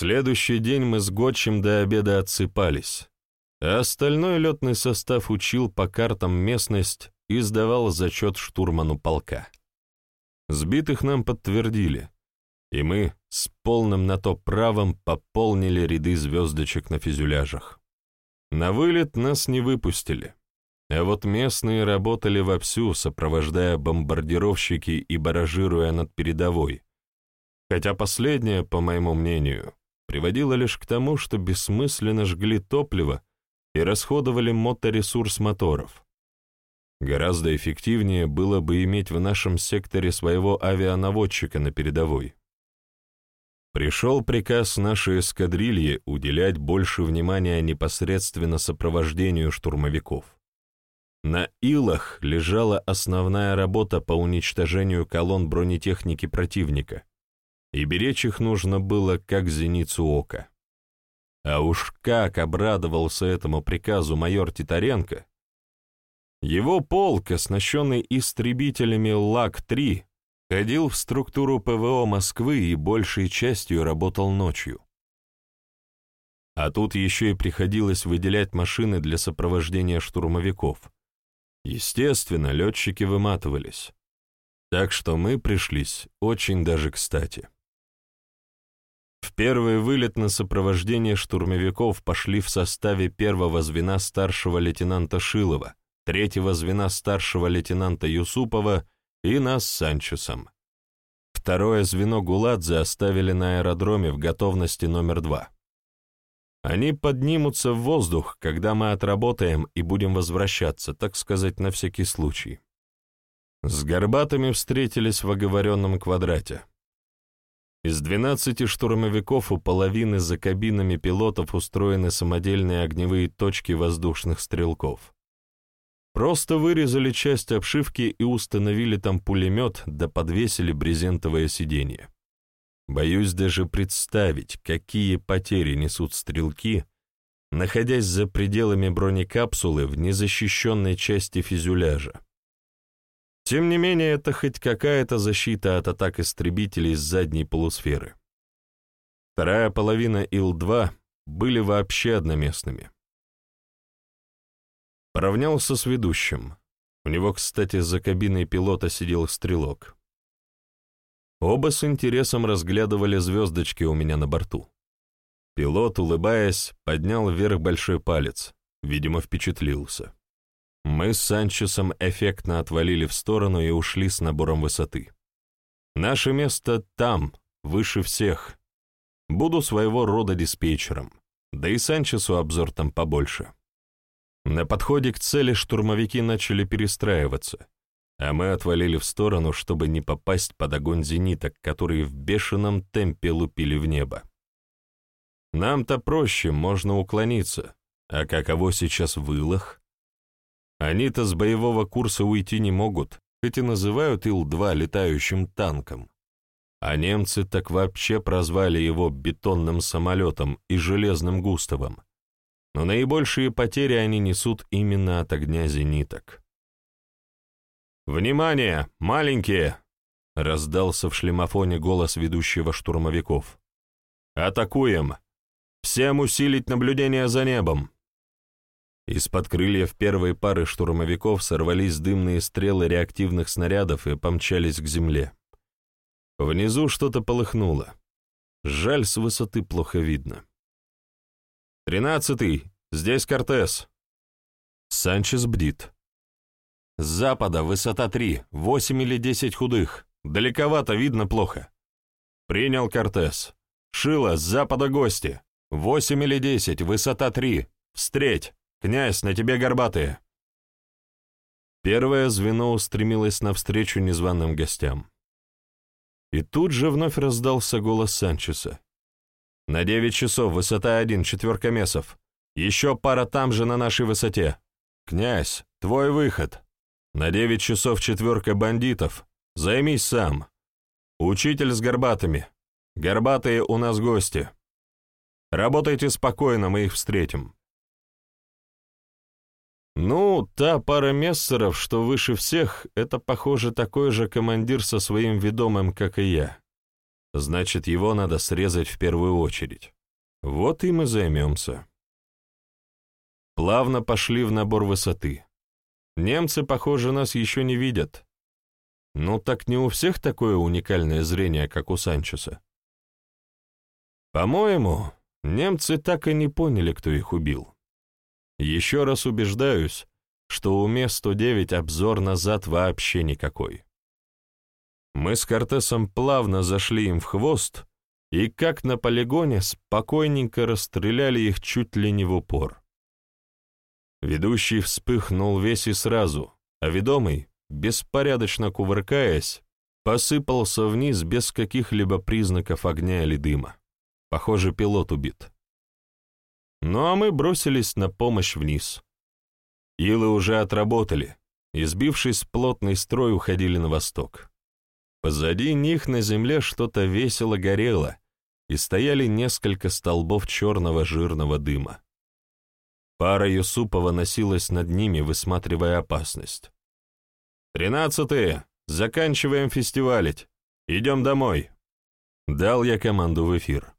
следующий день мы с Готчем до обеда отсыпались, а остальной летный состав учил по картам местность и сдавал зачет штурману полка. Сбитых нам подтвердили, и мы с полным на то правом пополнили ряды звездочек на фюзеляжах. На вылет нас не выпустили, а вот местные работали вовсю, сопровождая бомбардировщики и баражируя над передовой, хотя последнее, по моему мнению, приводило лишь к тому, что бессмысленно жгли топливо и расходовали моторесурс моторов. Гораздо эффективнее было бы иметь в нашем секторе своего авианаводчика на передовой. Пришел приказ нашей эскадрильи уделять больше внимания непосредственно сопровождению штурмовиков. На Илах лежала основная работа по уничтожению колонн бронетехники противника, и беречь их нужно было как зеницу ока. А уж как обрадовался этому приказу майор Титаренко, его полк, оснащенный истребителями ЛАК-3, ходил в структуру ПВО Москвы и большей частью работал ночью. А тут еще и приходилось выделять машины для сопровождения штурмовиков. Естественно, летчики выматывались. Так что мы пришлись очень даже кстати. В первый вылет на сопровождение штурмовиков пошли в составе первого звена старшего лейтенанта Шилова, третьего звена старшего лейтенанта Юсупова и нас с Санчесом. Второе звено Гуладзе оставили на аэродроме в готовности номер два. Они поднимутся в воздух, когда мы отработаем и будем возвращаться, так сказать, на всякий случай. С горбатыми встретились в оговоренном квадрате. Из 12 штурмовиков у половины за кабинами пилотов устроены самодельные огневые точки воздушных стрелков. Просто вырезали часть обшивки и установили там пулемет, да подвесили брезентовое сиденье. Боюсь даже представить, какие потери несут стрелки, находясь за пределами бронекапсулы в незащищенной части фюзеляжа. Тем не менее, это хоть какая-то защита от атак истребителей с задней полусферы. Вторая половина Ил-2 были вообще одноместными. Поравнялся с ведущим. У него, кстати, за кабиной пилота сидел стрелок. Оба с интересом разглядывали звездочки у меня на борту. Пилот, улыбаясь, поднял вверх большой палец, видимо, впечатлился. Мы с Санчесом эффектно отвалили в сторону и ушли с набором высоты. Наше место там, выше всех. Буду своего рода диспетчером, да и Санчесу обзор там побольше. На подходе к цели штурмовики начали перестраиваться, а мы отвалили в сторону, чтобы не попасть под огонь зениток, которые в бешеном темпе лупили в небо. Нам-то проще, можно уклониться, а каково сейчас в? Они-то с боевого курса уйти не могут, хоть и называют Ил-2 летающим танком. А немцы так вообще прозвали его бетонным самолетом и железным Густавом но наибольшие потери они несут именно от огня зениток. «Внимание, маленькие!» — раздался в шлемофоне голос ведущего штурмовиков. «Атакуем! Всем усилить наблюдение за небом!» Из-под крыльев первой пары штурмовиков сорвались дымные стрелы реактивных снарядов и помчались к земле. Внизу что-то полыхнуло. Жаль, с высоты плохо видно. «Тринадцатый! Здесь Кортес!» Санчес бдит. «С запада высота три, восемь или десять худых. Далековато, видно плохо». «Принял Кортес. Шило, с запада гости. Восемь или десять, высота три. Встреть! Князь, на тебе горбатые!» Первое звено устремилось навстречу незваным гостям. И тут же вновь раздался голос Санчеса. На девять часов, высота один, четверка месов. Еще пара там же на нашей высоте. Князь, твой выход. На девять часов четверка бандитов. Займись сам. Учитель с горбатыми. Горбатые у нас гости. Работайте спокойно, мы их встретим. Ну, та пара мессеров, что выше всех, это, похоже, такой же командир со своим ведомым, как и я. значит, его надо срезать в первую очередь. Вот и займемся. Плавно пошли в набор высоты. Немцы, похоже, нас еще не видят. Ну так не у всех такое уникальное зрение, как у Санчеса. По-моему, немцы так и не поняли, кто их убил. Еще раз убеждаюсь, что у Ме-109 обзор назад вообще никакой. Мы с Кортесом плавно зашли им в хвост и, как на полигоне, спокойненько расстреляли их чуть ли не в упор. Ведущий вспыхнул весь и сразу, а ведомый, беспорядочно кувыркаясь, посыпался вниз без каких-либо признаков огня или дыма. Похоже, пилот убит. Ну а мы бросились на помощь вниз. Илы уже отработали, и, сбившись в плотный строй, уходили на восток. Позади них на земле что-то весело горело, и стояли несколько столбов черного жирного дыма. Пара Юсупова носилась над ними, высматривая опасность. «Тринадцатые! Заканчиваем фестивалить! Идем домой!» Дал я команду в эфир.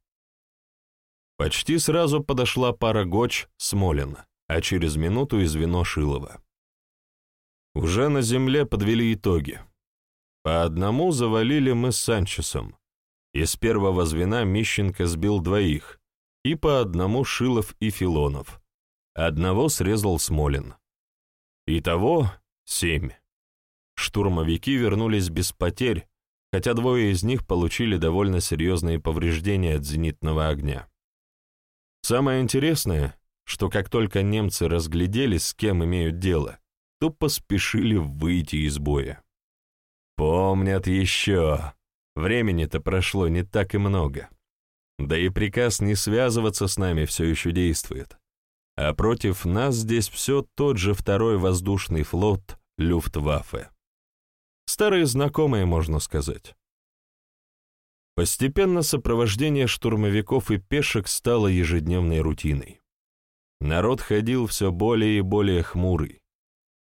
Почти сразу подошла пара Гоч Смолина, а через минуту и звено Шилова. Уже на земле подвели итоги. По одному завалили мы с Санчесом. Из первого звена Мищенко сбил двоих, и по одному Шилов и Филонов. Одного срезал Смолин. Итого семь. Штурмовики вернулись без потерь, хотя двое из них получили довольно серьезные повреждения от зенитного огня. Самое интересное, что как только немцы разглядели, с кем имеют дело, то поспешили выйти из боя. Помнят еще. Времени-то прошло не так и много. Да и приказ не связываться с нами все еще действует. А против нас здесь все тот же второй воздушный флот Люфтваффе. Старые знакомые, можно сказать. Постепенно сопровождение штурмовиков и пешек стало ежедневной рутиной. Народ ходил все более и более хмурый.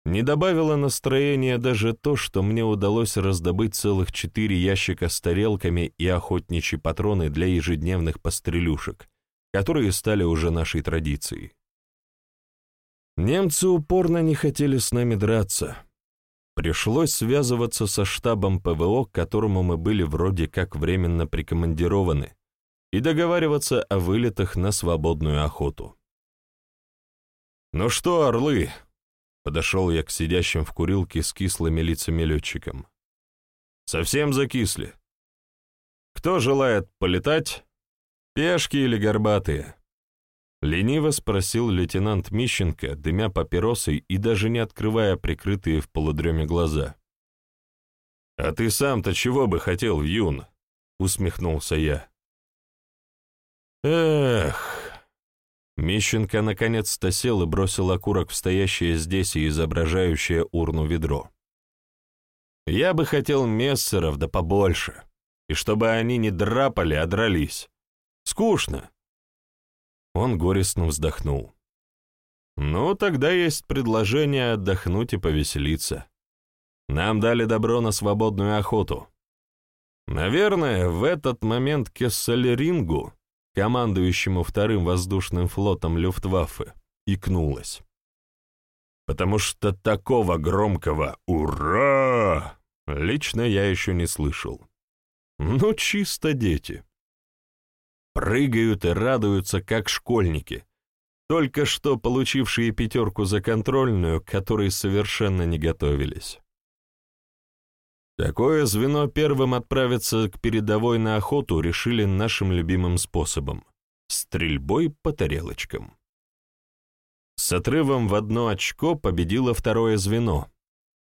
Не добавило настроения даже то, что мне удалось раздобыть целых четыре ящика с тарелками и охотничьи патроны для ежедневных пострелюшек, которые стали уже нашей традицией. Немцы упорно не хотели с нами драться, Пришлось связываться со штабом ПВО, к которому мы были вроде как временно прикомандированы, и договариваться о вылетах на свободную охоту. «Ну что, орлы?» — подошел я к сидящим в курилке с кислыми лицами летчикам. «Совсем закисли. Кто желает полетать? Пешки или горбатые?» Лениво спросил лейтенант Мищенко, дымя папиросой и даже не открывая прикрытые в полудреме глаза. «А ты сам-то чего бы хотел, Юн?» — усмехнулся я. «Эх...» Мищенко наконец-то сел и бросил окурок в стоящее здесь и изображающее урну ведро. «Я бы хотел мессеров да побольше, и чтобы они не драпали, а дрались. Скучно. Он горестно вздохнул. «Ну, тогда есть предложение отдохнуть и повеселиться. Нам дали добро на свободную охоту. Наверное, в этот момент Кессельрингу, командующему вторым воздушным флотом Люфтваффе, икнулось. Потому что такого громкого «Ура!» лично я еще не слышал. Ну, чисто дети прыгают и радуются, как школьники, только что получившие пятерку за контрольную, которой совершенно не готовились. Такое звено первым отправиться к передовой на охоту решили нашим любимым способом — стрельбой по тарелочкам. С отрывом в одно очко победило второе звено,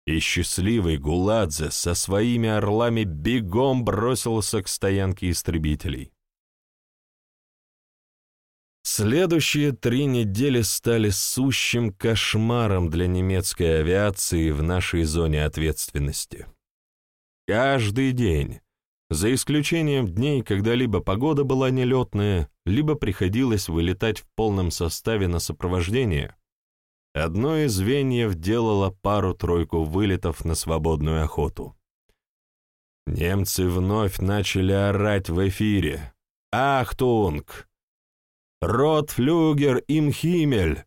и счастливый Гуладзе со своими орлами бегом бросился к стоянке истребителей. Следующие три недели стали сущим кошмаром для немецкой авиации в нашей зоне ответственности. Каждый день, за исключением дней, когда либо погода была нелетная, либо приходилось вылетать в полном составе на сопровождение, одно из звеньев делало пару-тройку вылетов на свободную охоту. Немцы вновь начали орать в эфире. «Achtung! Rotflieger im Himmel!»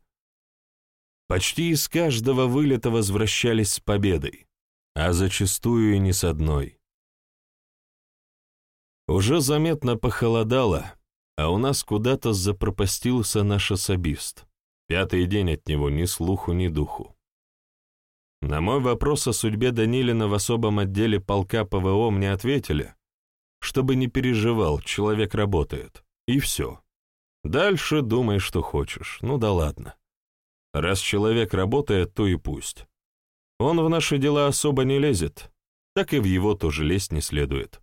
Почти из каждого вылета возвращались с победой, а зачастую и не с одной. Уже заметно похолодало, а у нас куда-то запропастился наш особист. Пятый день от него ни слуху, ни духу. На мой вопрос о судьбе Данилина в особом отделе полка ПВО мне ответили, чтобы не переживал, человек работает, и все. Дальше думай, что хочешь, ну да ладно. Раз человек работает, то и пусть. Он в наши дела особо не лезет, так и в его тоже лезть не следует.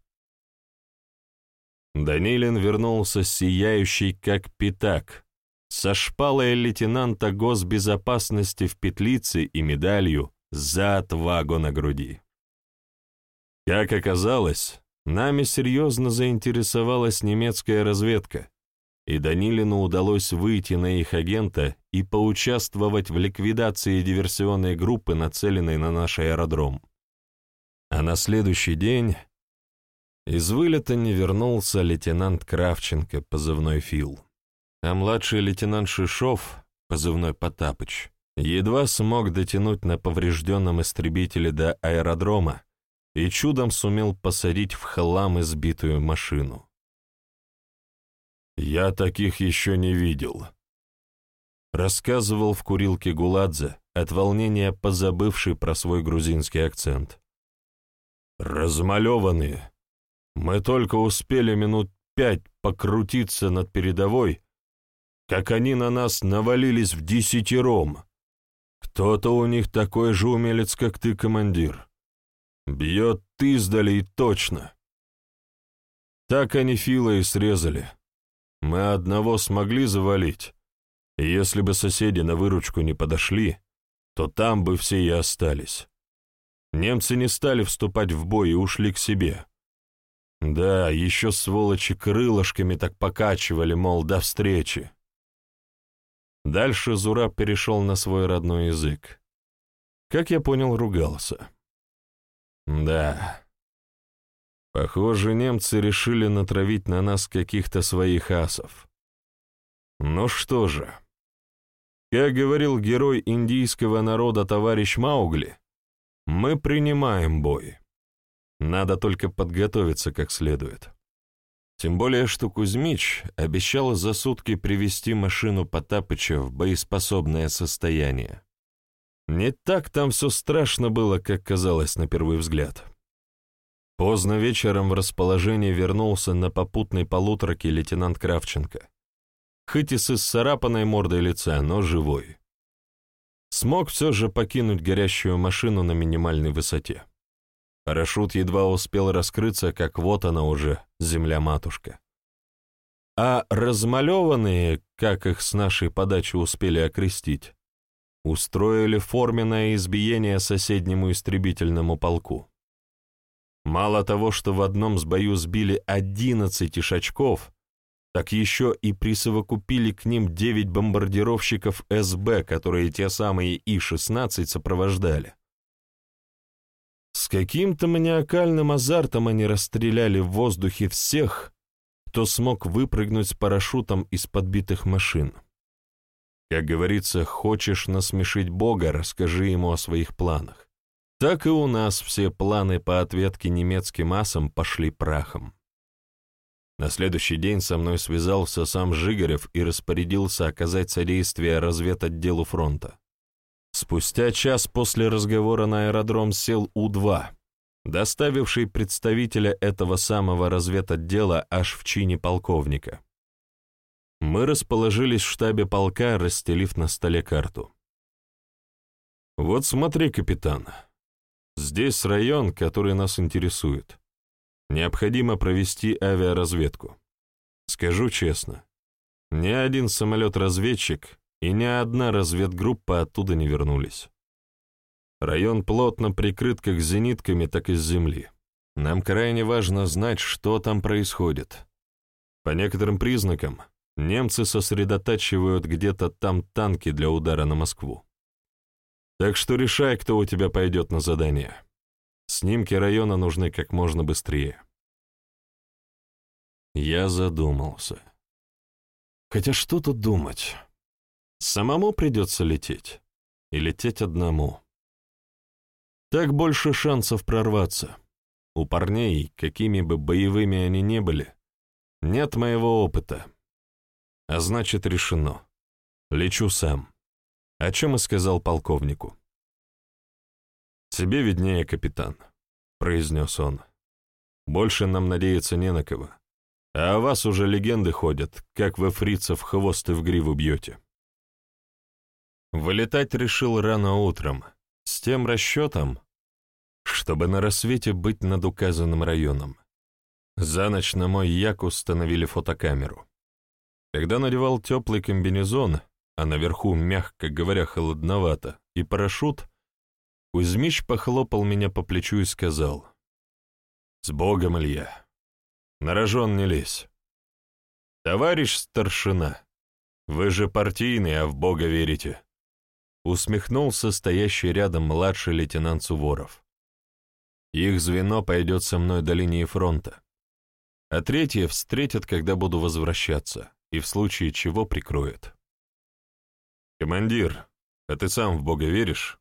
Данилин вернулся сияющий как пятак, со шпалой лейтенанта госбезопасности в петлице и медалью за отвагу на груди. Как оказалось, нами серьезно заинтересовалась немецкая разведка, и Данилину удалось выйти на их агента и поучаствовать в ликвидации диверсионной группы, нацеленной на наш аэродром. А на следующий день из вылета не вернулся лейтенант Кравченко, позывной Фил, а младший лейтенант Шишов, позывной Потапыч, едва смог дотянуть на поврежденном истребителе до аэродрома и чудом сумел посадить в хлам избитую машину. «Я таких еще не видел», — рассказывал в курилке Гуладзе, от волнения позабывший про свой грузинский акцент. «Размалеванные. Мы только успели минут пять покрутиться над передовой, как они на нас навалились в десятером. Кто-то у них такой же умелец, как ты, командир. Бьет ты издали и точно. Так они Фила и срезали. Мы одного смогли завалить, и если бы соседи на выручку не подошли, то там бы все и остались. Немцы не стали вступать в бой и ушли к себе. Да, еще сволочи крылышками так покачивали, мол, до встречи. Дальше Зураб перешел на свой родной язык. Как я понял, ругался. Да. Похоже, немцы решили натравить на нас каких-то своих асов. Ну что же. Как говорил герой индийского народа товарищ Маугли, мы принимаем бой. Надо только подготовиться как следует. Тем более, что Кузьмич обещал за сутки привести машину Потапыча в боеспособное состояние. Не так там все страшно было, как казалось на первый взгляд. Поздно вечером в расположение вернулся на попутной полуторке лейтенант Кравченко. Хоть и с исцарапанной мордой лица, но живой. Смог все же покинуть горящую машину на минимальной высоте. Парашют едва успел раскрыться, как вот она уже, земля-матушка. А размалеванные, как их с нашей подачи успели окрестить, устроили форменное избиение соседнему истребительному полку. Мало того, что в одном с бою сбили 11 ишачков, так еще и присовокупили к ним 9 бомбардировщиков СБ, которые те самые И-16 сопровождали. С каким-то маниакальным азартом они расстреляли в воздухе всех, кто смог выпрыгнуть с парашютом из подбитых машин. Как говорится, хочешь насмешить Бога, расскажи ему о своих планах. Так и у нас все планы по ответке немецким асам пошли прахом. На следующий день со мной связался сам Жигарев и распорядился оказать содействие разведотделу фронта. Спустя час после разговора на аэродром сел У-2, доставивший представителя этого самого разведотдела аж в чине полковника. Мы расположились в штабе полка, расстелив на столе карту. «Вот смотри, капитан, здесь район, который нас интересует. Необходимо провести авиаразведку. Скажу честно, ни один самолет-разведчик и ни одна разведгруппа оттуда не вернулись. Район плотно прикрыт как зенитками, так и с земли. Нам крайне важно знать, что там происходит. По некоторым признакам, немцы сосредотачивают где-то там танки для удара на Москву. Так что решай, кто у тебя пойдет на задание. Снимки района нужны как можно быстрее. Я задумался. Хотя что тут думать? Самому придется лететь. И лететь одному. Так больше шансов прорваться. У парней, какими бы боевыми они ни были, нет моего опыта. А значит, решено. Лечу сам. О чем и сказал полковнику. «Тебе виднее, капитан», — произнес он. «Больше нам надеяться не на кого. А о вас уже легенды ходят, как вы фрицев хвост и в гриву бьете». Вылетать решил рано утром, с тем расчетом, чтобы на рассвете быть над указанным районом. За ночь на мой як установили фотокамеру. Когда надевал теплый комбинезон, а наверху, мягко говоря, холодновато, и парашют, Кузьмич похлопал меня по плечу и сказал, «С Богом, Илья! На рожон не лезь! Товарищ старшина, вы же партийный, а в Бога верите!» Усмехнулся стоящий рядом младший лейтенант Суворов. «Их звено пойдет со мной до линии фронта, а третье встретят, когда буду возвращаться, и в случае чего прикроет». «Командир, а ты сам в Бога веришь?»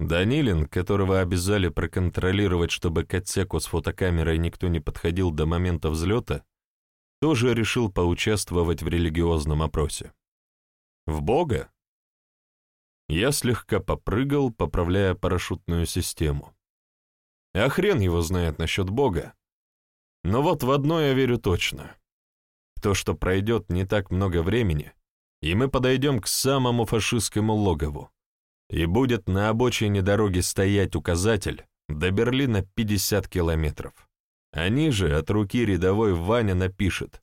Данилин, которого обязали проконтролировать, чтобы к отсеку с фотокамерой никто не подходил до момента взлета, тоже решил поучаствовать в религиозном опросе. В Бога? Я слегка попрыгал, поправляя парашютную систему. А хрен его знает насчет Бога. Но вот в одно я верю точно. То, что пройдет не так много времени, и мы подойдем к самому фашистскому логову, и будет на обочине дороги стоять указатель до Берлина 50 километров. Они же от руки рядовой Ваня напишет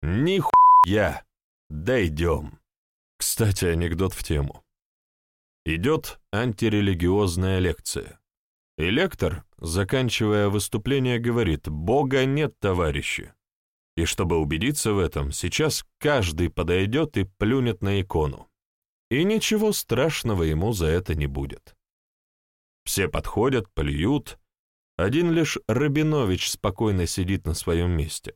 «Нихуя! Дойдем!» Кстати, анекдот в тему. Идет антирелигиозная лекция. И лектор, заканчивая выступление, говорит «Бога нет, товарищи!» И чтобы убедиться в этом, сейчас каждый подойдет и плюнет на икону и ничего страшного ему за это не будет. Все подходят, плюют, один лишь Рабинович спокойно сидит на своем месте.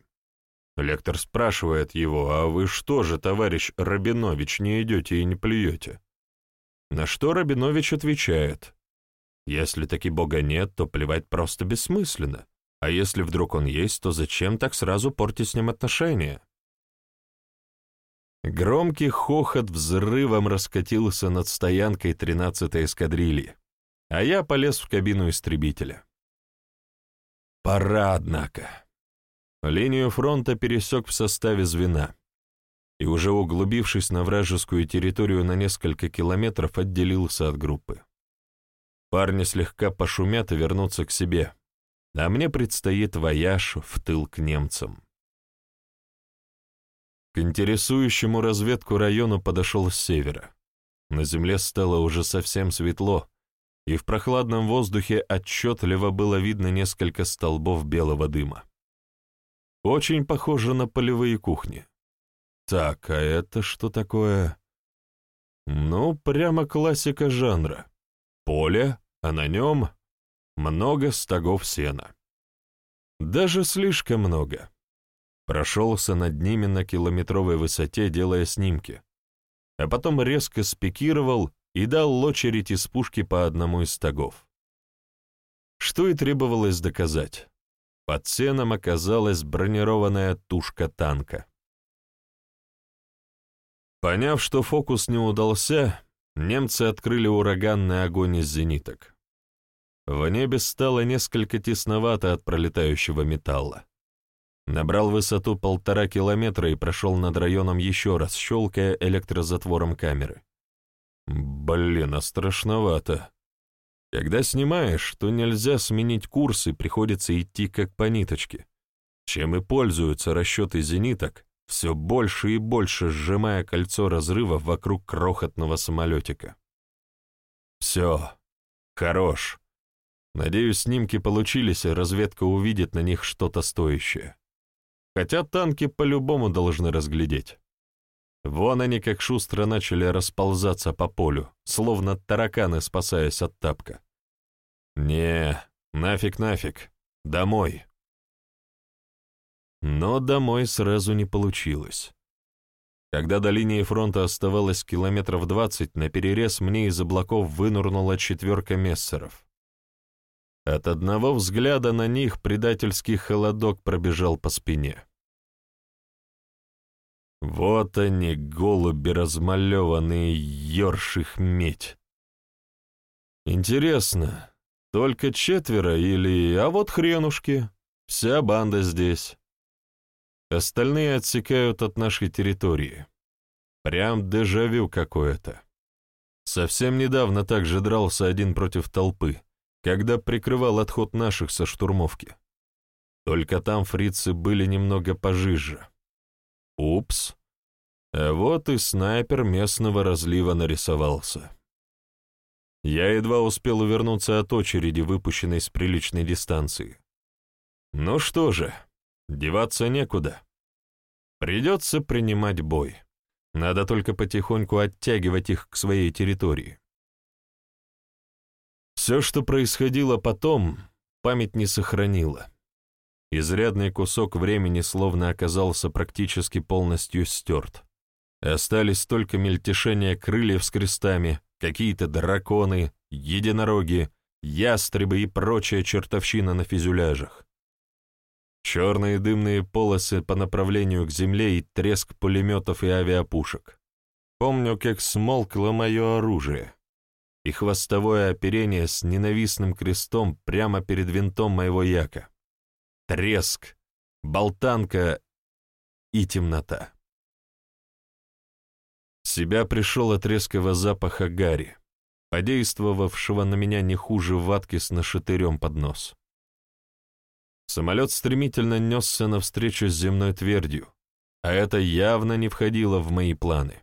Лектор спрашивает его, «А вы что же, товарищ Рабинович, не идете и не плюете?» На что Рабинович отвечает, «Если таки Бога нет, то плевать просто бессмысленно, а если вдруг он есть, то зачем так сразу портить с ним отношения?» Громкий хохот взрывом раскатился над стоянкой 13-й эскадрильи, а я полез в кабину истребителя. Пора, однако. Линию фронта пересек в составе звена и, уже углубившись на вражескую территорию на несколько километров, отделился от группы. Парни слегка пошумят и вернутся к себе, а мне предстоит вояж в тыл к немцам. К интересующему разведку району подошел с севера. На земле стало уже совсем светло, и в прохладном воздухе отчетливо было видно несколько столбов белого дыма. Очень похоже на полевые кухни. Так, а это что такое? Ну, прямо классика жанра. Поле, а на нем много стогов сена. Даже слишком много прошелся над ними на километровой высоте, делая снимки, а потом резко спикировал и дал очередь из пушки по одному из стогов. Что и требовалось доказать. Под сеном оказалась бронированная тушка танка. Поняв, что фокус не удался, немцы открыли ураганный огонь из зениток. В небе стало несколько тесновато от пролетающего металла. Набрал высоту полтора километра и прошел над районом еще раз, щелкая электрозатвором камеры. Блин, а страшновато. Когда снимаешь, то нельзя сменить курс и приходится идти как по ниточке. Чем и пользуются расчеты зениток, все больше и больше сжимая кольцо разрыва вокруг крохотного самолетика. Все, хорош. Надеюсь, снимки получились, и разведка увидит на них что-то стоящее. Хотя танки по-любому должны разглядеть. Вон они как шустро начали расползаться по полю, словно тараканы, спасаясь от тапка. Не, Нафиг, нафиг. Домой. Но домой сразу не получилось. Когда до линии фронта оставалось километров двадцать, на перерез мне из облаков вынурнула четверка мессеров. От одного взгляда на них предательский холодок пробежал по спине. Вот они, голуби размалеванные, ёрш их медь. Интересно, только четверо или... А вот хренушки, вся банда здесь. Остальные отсекают от нашей территории. Прям дежавю какое-то. Совсем недавно также дрался один против толпы, когда прикрывал отход наших со штурмовки. Только там фрицы были немного пожиже. Упс. А вот и снайпер местного разлива нарисовался. Я едва успел увернуться от очереди, выпущенной с приличной дистанции. Ну что же, Деваться некуда. Придется принимать бой. Надо только потихоньку оттягивать их к своей территории. Все, что происходило потом, память не сохранила. Изрядный кусок времени словно оказался практически полностью стерт. Остались только мельтешения крыльев с крестами, какие-то драконы, единороги, ястребы и прочая чертовщина на фюзеляжах. Черные дымные полосы по направлению к земле и треск пулеметов и авиапушек. Помню, как смолкло мое оружие, и хвостовое оперение с ненавистным крестом прямо перед винтом моего яка. Треск, болтанка и темнота. В себя пришел от резкого запаха гари, подействовавшего на меня не хуже ватки с нашатырем под нос. Самолет стремительно несся навстречу с земной твердью, а это явно не входило в мои планы.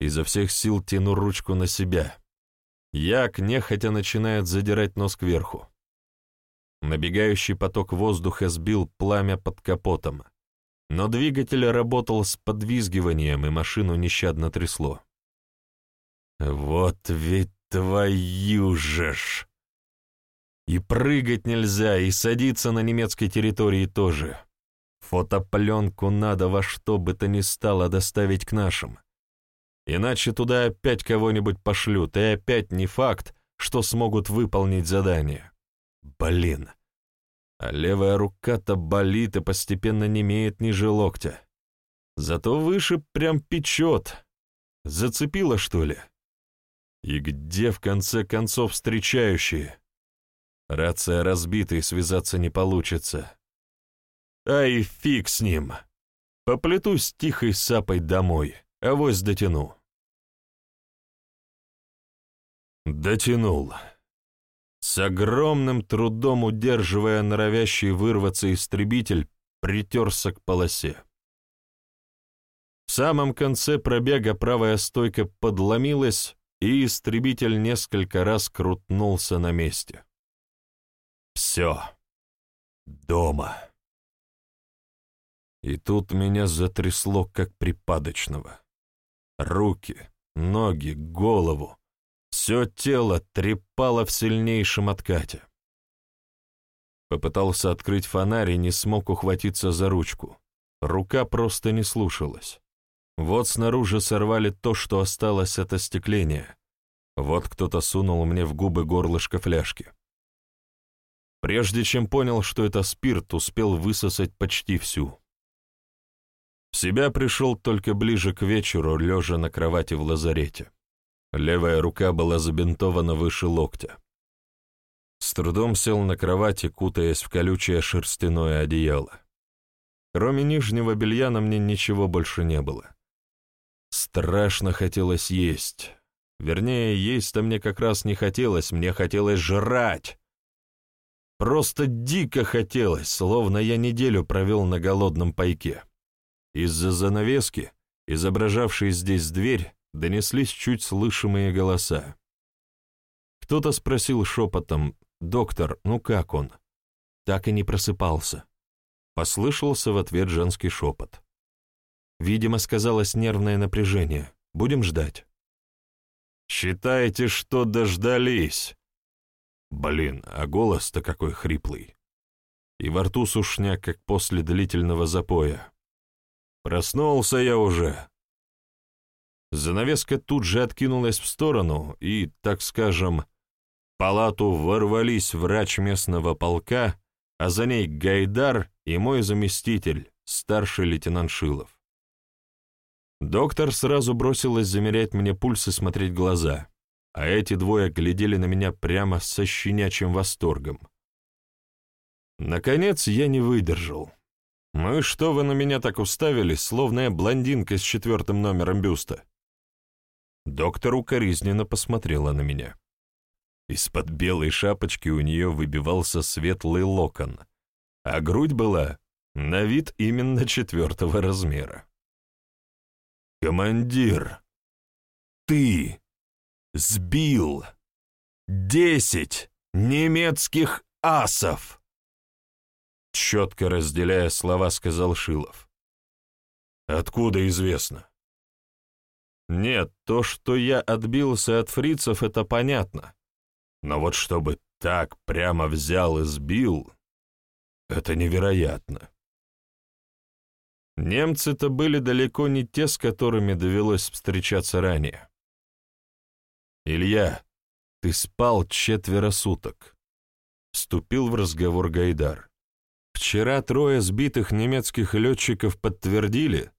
Изо всех сил тяну ручку на себя. Як нехотя начинает задирать нос кверху. Набегающий поток воздуха сбил пламя под капотом, но двигатель работал с подвизгиванием, и машину нещадно трясло. «Вот ведь твою же ж!» И прыгать нельзя, и садиться на немецкой территории тоже. Фотопленку надо во что бы то ни стало доставить к нашим. Иначе туда опять кого-нибудь пошлют, и опять не факт, что смогут выполнить задание. Блин. А левая рука-то болит и постепенно не имеет ниже локтя. Зато выше прям печет. Зацепило, что ли? И где, в конце концов, встречающие? Рация разбита и связаться не получится. Ай, фиг с ним. Поплетусь тихой сапой домой, авось дотяну. Дотянул. С огромным трудом удерживая норовящий вырваться истребитель, притерся к полосе. В самом конце пробега правая стойка подломилась, и истребитель несколько раз крутнулся на месте. Все. Дома. И тут меня затрясло, как припадочного. Руки, ноги, голову. Все тело трепало в сильнейшем откате. Попытался открыть фонарь и не смог ухватиться за ручку. Рука просто не слушалась. Вот снаружи сорвали то, что осталось от остекления. Вот кто-то сунул мне в губы горлышко фляжки. Прежде чем понял, что это спирт, успел высосать почти всю. В себя пришел только ближе к вечеру, лежа на кровати в лазарете. Левая рука была забинтована выше локтя. С трудом сел на кровати, кутаясь в колючее шерстяное одеяло. Кроме нижнего белья на мне ничего больше не было. Страшно хотелось есть. Вернее, есть-то мне как раз не хотелось, мне хотелось жрать. Просто дико хотелось, словно я неделю провел на голодном пайке. Из-за занавески, изображавшей здесь дверь, донеслись чуть слышимые голоса. Кто-то спросил шепотом, «Доктор, ну как он?» Так и не просыпался. Послышался в ответ женский шепот. Видимо, сказалось нервное напряжение. Будем ждать. «Считайте, что дождались!» Блин, а голос-то какой хриплый. И во рту сушняк, как после длительного запоя. Проснулся я уже. Занавеска тут же откинулась в сторону, и, так скажем, в палату ворвались врач местного полка, а за ней Гайдар и мой заместитель, старший лейтенант Шилов. Доктор сразу бросилась замерять мне пульс и смотреть глаза, а эти двое глядели на меня прямо со щенячьим восторгом. Наконец я не выдержал. «Ну и что вы на меня так уставились, словно я блондинка с четвертым номером бюста?» Доктор укоризненно посмотрела на меня. Из-под белой шапочки у нее выбивался светлый локон, а грудь была на вид именно четвертого размера. «Командир, ты сбил десять немецких асов!» Четко разделяя слова, сказал Шилов. «Откуда известно?» «Нет, то, что я отбился от фрицев, это понятно. Но вот чтобы так прямо взял и сбил, это невероятно». Немцы-то были далеко не те, с которыми довелось встречаться ранее. «Илья, ты спал четверо суток», — вступил в разговор Гайдар. «Вчера трое сбитых немецких летчиков подтвердили,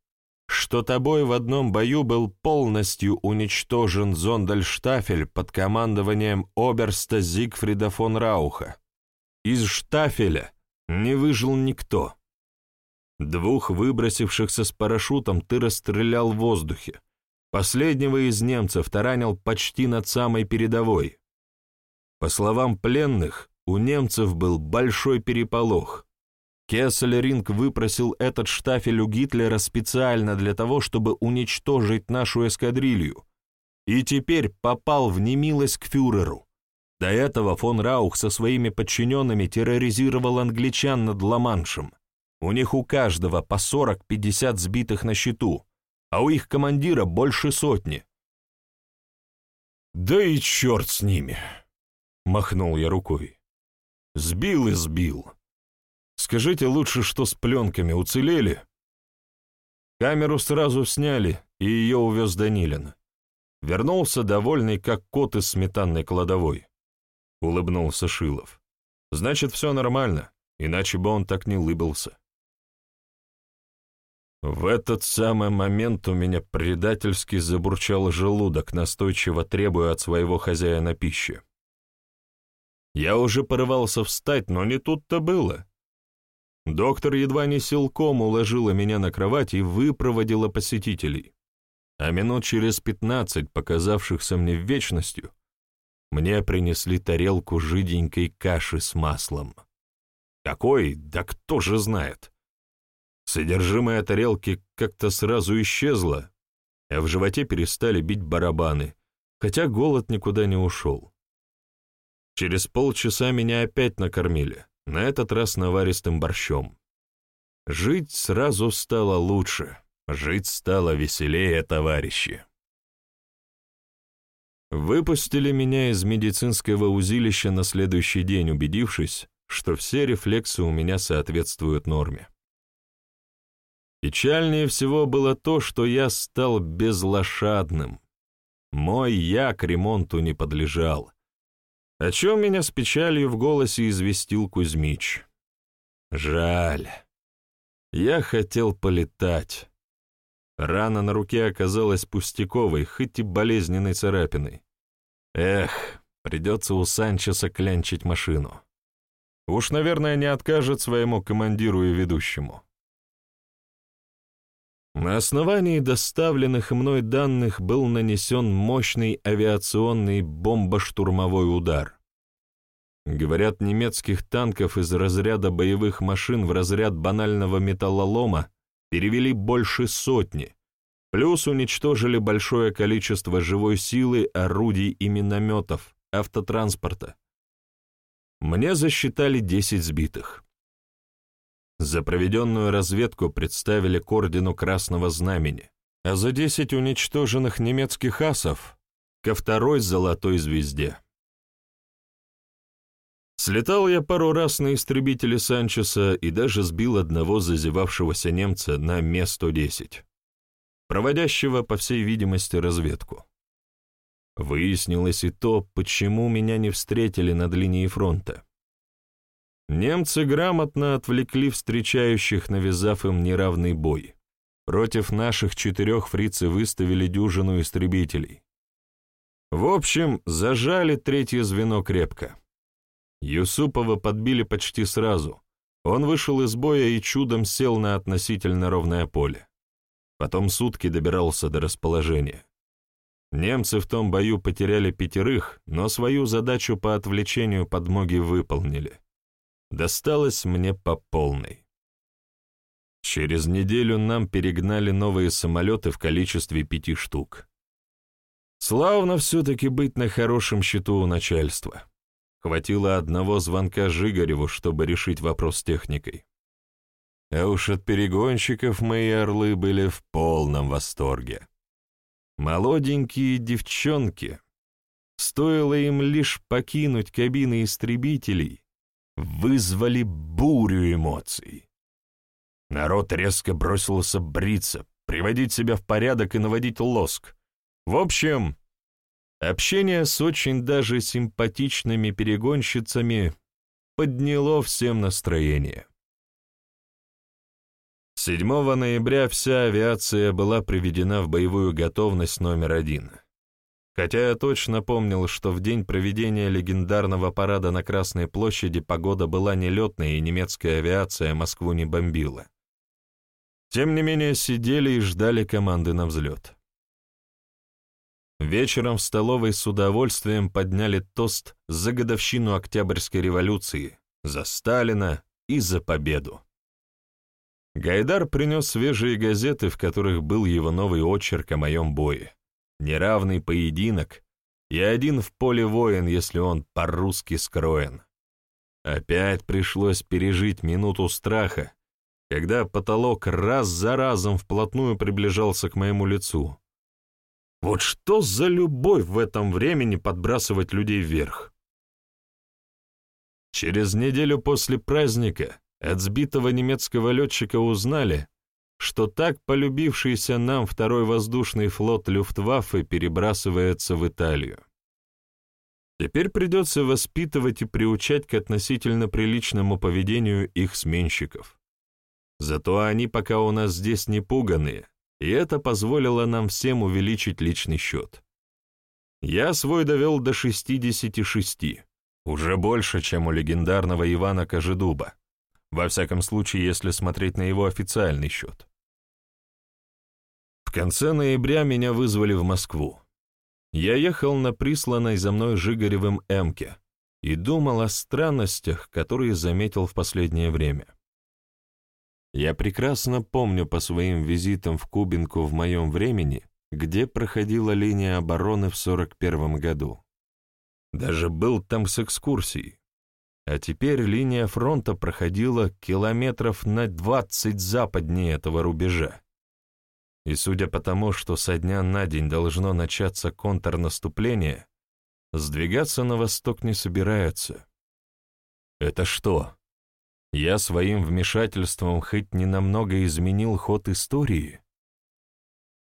что тобой в одном бою был полностью уничтожен Зондальштафель под командованием оберста Зигфрида фон Рауха. Из штафеля не выжил никто». Двух выбросившихся с парашютом ты расстрелял в воздухе. Последнего из немцев таранил почти над самой передовой. По словам пленных, у немцев был большой переполох. Кесселеринг выпросил этот штафель у Гитлера специально для того, чтобы уничтожить нашу эскадрилью, и теперь попал в немилость к фюреру. До этого фон Раух со своими подчиненными терроризировал англичан над Ла-Маншем. У них у каждого по 40-50 сбитых на счету, а у их командира больше сотни. «Да и черт с ними!» — махнул я рукой. «Сбил и сбил. Скажите лучше, что с пленками уцелели?» Камеру сразу сняли, и ее увез Данилин. Вернулся довольный, как кот из сметанной кладовой. Улыбнулся Шилов. «Значит, все нормально, иначе бы он так не улыбался». В этот самый момент у меня предательски забурчал желудок, настойчиво требуя от своего хозяина пищи. Я уже порывался встать, но не тут-то было. Доктор едва не силком уложила меня на кровать и выпроводила посетителей. А минут через пятнадцать, показавшихся мне вечностью, мне принесли тарелку жиденькой каши с маслом. Какой? Да кто же знает. Содержимое тарелки как-то сразу исчезло, а в животе перестали бить барабаны, хотя голод никуда не ушел. Через полчаса меня опять накормили, на этот раз наваристым борщом. Жить сразу стало лучше, жить стало веселее, товарищи. Выпустили меня из медицинского узилища на следующий день, убедившись, что все рефлексы у меня соответствуют норме. Печальнее всего было то, что я стал безлошадным. Мой я к ремонту не подлежал. О чем меня с печалью в голосе известил Кузьмич. Жаль. Я хотел полетать. Рана на руке оказалась пустяковой, хоть и болезненной царапиной. Эх, придется у Санчеса клянчить машину. Уж, наверное, не откажет своему командиру и ведущему. На основании доставленных мной данных был нанесен мощный авиационный бомбоштурмовой удар. Говорят, немецких танков из разряда боевых машин в разряд банального металлолома перевели больше сотни, плюс уничтожили большое количество живой силы, орудий и минометов, автотранспорта. Мне засчитали 10 сбитых. За проведенную разведку представили к ордену Красного Знамени, а за десять уничтоженных немецких асов — ко второй золотой звезде. Слетал я пару раз на истребителе Санчеса и даже сбил одного зазевавшегося немца на Ме-110, проводящего, по всей видимости, разведку. Выяснилось и то, почему меня не встретили над линией фронта. Немцы грамотно отвлекли встречающих, навязав им неравный бой. Против наших четырех фрицы выставили дюжину истребителей. В общем, зажали третье звено крепко. Юсупова подбили почти сразу. Он вышел из боя и чудом сел на относительно ровное поле. Потом сутки добирался до расположения. Немцы в том бою потеряли пятерых, но свою задачу по отвлечению подмоги выполнили. Досталось мне по полной. Через неделю нам перегнали новые самолеты в количестве пяти штук. Славно все-таки быть на хорошем счету у начальства. Хватило одного звонка Жигареву, чтобы решить вопрос с техникой. А уж от перегонщиков мои орлы были в полном восторге. Молоденькие девчонки, стоило им лишь покинуть кабины истребителей, вызвали бурю эмоций. Народ резко бросился бриться, приводить себя в порядок и наводить лоск. В общем, Общение с очень даже симпатичными перегонщицами подняло всем настроение. 7 ноября вся авиация была приведена в боевую готовность номер один. Хотя я точно помнил, что в день проведения легендарного парада на Красной площади погода была нелетная и немецкая авиация Москву не бомбила. Тем не менее сидели и ждали команды на взлет. Вечером в столовой с удовольствием подняли тост за годовщину Октябрьской революции, за Сталина и за победу. Гайдар принес свежие газеты, в которых был его новый очерк о моем бое. Неравный поединок и один в поле воин, если он по-русски скроен. Опять пришлось пережить минуту страха, когда потолок раз за разом вплотную приближался к моему лицу, вот что за любовь в этом времени подбрасывать людей вверх? Через неделю после праздника от сбитого немецкого летчика узнали, что так полюбившийся нам второй воздушный флот Люфтваффе перебрасывается в Италию. Теперь придется воспитывать и приучать к относительно приличному поведению их сменщиков. Зато они пока у нас здесь не пуганые, и это позволило нам всем увеличить личный счет. Я свой довел до 66, уже больше, чем у легендарного Ивана Кожедуба, во всяком случае, если смотреть на его официальный счет. В конце ноября меня вызвали в Москву. Я ехал на присланной за мной Жигаревым «Эмке» и думал о странностях, которые заметил в последнее время. Я прекрасно помню по своим визитам в Кубинку в моем времени, где проходила линия обороны в 41 году. Даже был там с экскурсией. А теперь линия фронта проходила километров на 20 западнее этого рубежа. И судя по тому, что со дня на день должно начаться контрнаступление, сдвигаться на восток не собираются. Это что, я своим вмешательством хоть ненамного изменил ход истории?